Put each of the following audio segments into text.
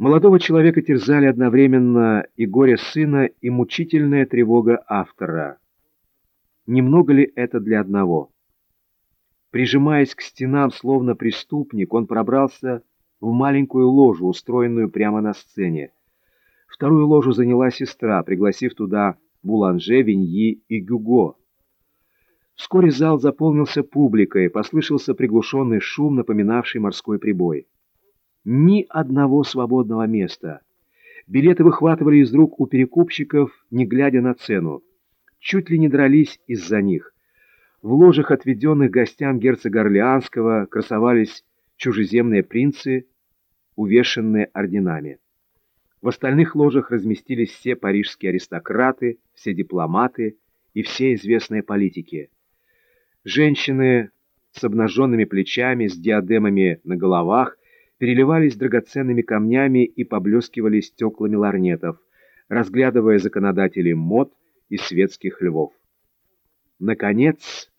Молодого человека терзали одновременно и горе сына, и мучительная тревога автора. Немного ли это для одного? Прижимаясь к стенам, словно преступник, он пробрался в маленькую ложу, устроенную прямо на сцене. Вторую ложу заняла сестра, пригласив туда Буланже, Виньи и Гюго. Вскоре зал заполнился публикой, послышался приглушенный шум, напоминавший морской прибой. Ни одного свободного места. Билеты выхватывали из рук у перекупщиков, не глядя на цену. Чуть ли не дрались из-за них. В ложах, отведенных гостям герцога Орлеанского, красовались чужеземные принцы, увешанные орденами. В остальных ложах разместились все парижские аристократы, все дипломаты и все известные политики. Женщины с обнаженными плечами, с диадемами на головах, переливались драгоценными камнями и поблескивали стеклами ларнетов, разглядывая законодателей мод и светских львов. Наконец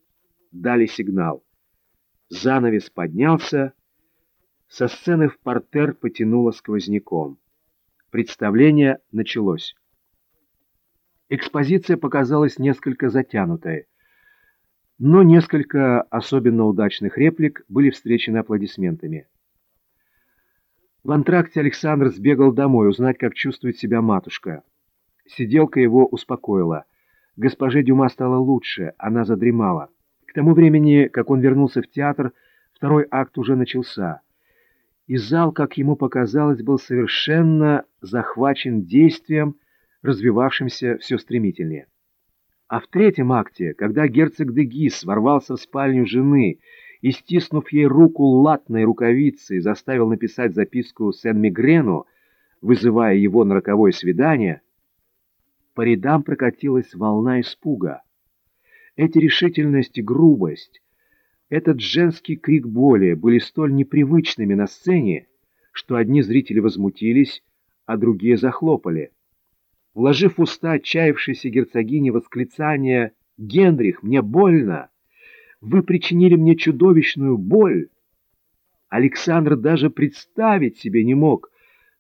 дали сигнал. Занавес поднялся, со сцены в портер потянуло сквозняком. Представление началось. Экспозиция показалась несколько затянутой, но несколько особенно удачных реплик были встречены аплодисментами. В антракте Александр сбегал домой узнать, как чувствует себя матушка. Сиделка его успокоила. Госпоже Дюма стало лучше, она задремала. К тому времени, как он вернулся в театр, второй акт уже начался. И зал, как ему показалось, был совершенно захвачен действием, развивавшимся все стремительнее. А в третьем акте, когда герцог де Гис ворвался в спальню жены и, стиснув ей руку латной рукавицей, заставил написать записку Сен-Мигрену, вызывая его на роковое свидание, по рядам прокатилась волна испуга. Эти решительность и грубость, этот женский крик боли были столь непривычными на сцене, что одни зрители возмутились, а другие захлопали. Вложив уста отчаявшейся герцогине восклицание «Генрих, мне больно!» Вы причинили мне чудовищную боль. Александр даже представить себе не мог,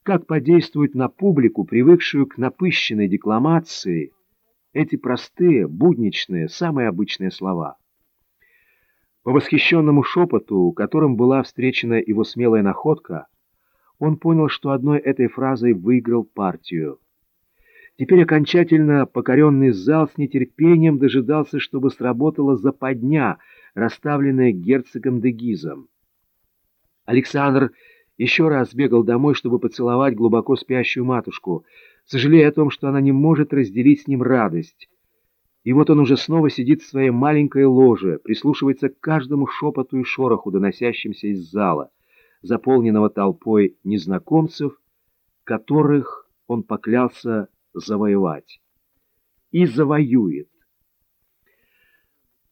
как подействуют на публику, привыкшую к напыщенной декламации, эти простые, будничные, самые обычные слова. По восхищенному шепоту, которым была встречена его смелая находка, он понял, что одной этой фразой выиграл партию. Теперь окончательно покоренный зал с нетерпением дожидался, чтобы сработала западня, расставленная герцогом де Гизом. Александр еще раз бегал домой, чтобы поцеловать глубоко спящую матушку, сожалея о том, что она не может разделить с ним радость. И вот он уже снова сидит в своей маленькой ложе, прислушивается к каждому шепоту и шороху, доносящимся из зала, заполненного толпой незнакомцев, которых он поклялся завоевать. И завоюет.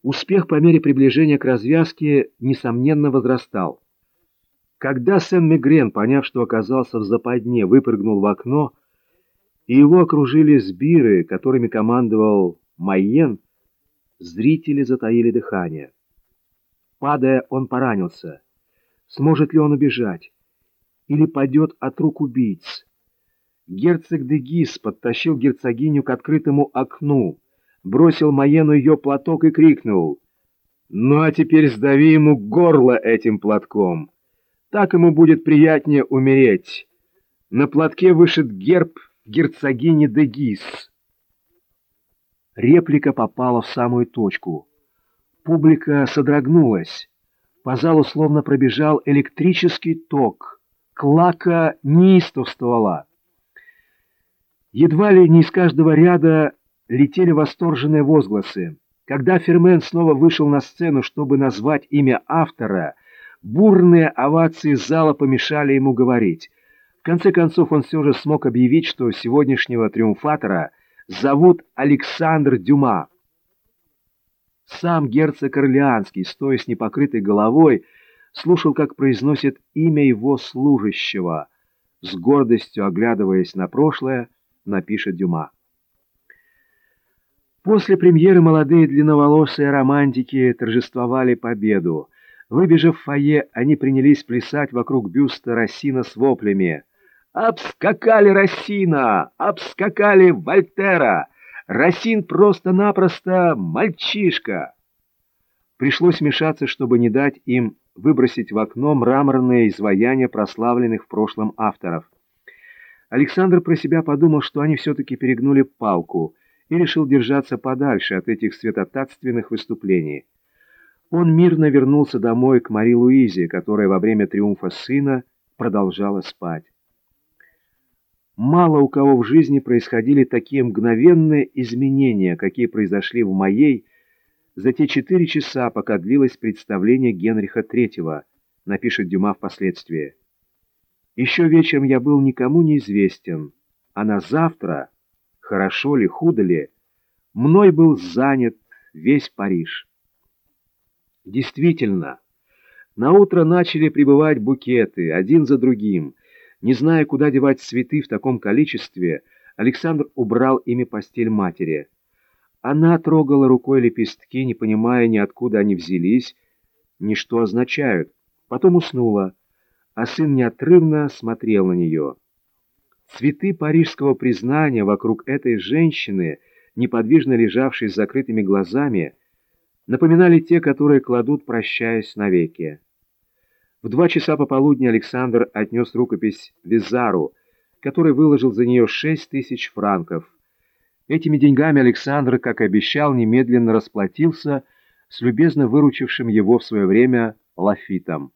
Успех по мере приближения к развязке, несомненно, возрастал. Когда Сен-Мегрен, поняв, что оказался в западне, выпрыгнул в окно, и его окружили сбиры, которыми командовал Майен, зрители затаили дыхание. Падая, он поранился. Сможет ли он убежать? Или падет от рук убийц? Герцог де Гис подтащил герцогиню к открытому окну, бросил Маену ее платок и крикнул. «Ну а теперь сдави ему горло этим платком. Так ему будет приятнее умереть. На платке вышит герб герцогини де Гис». Реплика попала в самую точку. Публика содрогнулась. По залу словно пробежал электрический ток. Клака неистовствовала. Едва ли не из каждого ряда летели восторженные возгласы. Когда Фермен снова вышел на сцену, чтобы назвать имя автора, бурные овации зала помешали ему говорить. В конце концов он все же смог объявить, что сегодняшнего триумфатора зовут Александр Дюма. Сам герцог Орлеанский, стоя с непокрытой головой, слушал, как произносит имя его служащего, с гордостью оглядываясь на прошлое, напишет Дюма. После премьеры молодые длинноволосые романтики торжествовали победу. Выбежав в фойе, они принялись плясать вокруг бюста Рассина с воплями. Обскакали Рассина, обскакали Вольтера. Рассин просто-напросто мальчишка. Пришлось мешаться, чтобы не дать им выбросить в окно мраморные изваяния прославленных в прошлом авторов. Александр про себя подумал, что они все-таки перегнули палку и решил держаться подальше от этих святотатственных выступлений. Он мирно вернулся домой к Мари Луизе, которая во время триумфа сына продолжала спать. Мало у кого в жизни происходили такие мгновенные изменения, какие произошли в моей, за те четыре часа, пока длилось представление Генриха III, напишет Дюма впоследствии. Еще вечером я был никому неизвестен, а на завтра, хорошо ли, худо ли, мной был занят весь Париж. Действительно, на утро начали прибывать букеты, один за другим. Не зная, куда девать цветы в таком количестве, Александр убрал ими постель матери. Она трогала рукой лепестки, не понимая ни откуда они взялись, ни что означают. Потом уснула, а сын неотрывно смотрел на нее. Цветы парижского признания вокруг этой женщины, неподвижно лежавшей с закрытыми глазами, напоминали те, которые кладут, прощаясь навеки. В два часа пополудни Александр отнес рукопись Визару, который выложил за нее шесть тысяч франков, Этими деньгами Александр, как и обещал, немедленно расплатился с любезно выручившим его в свое время Лафитом.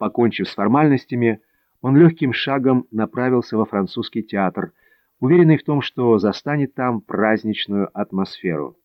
Покончив с формальностями, он легким шагом направился во французский театр, уверенный в том, что застанет там праздничную атмосферу.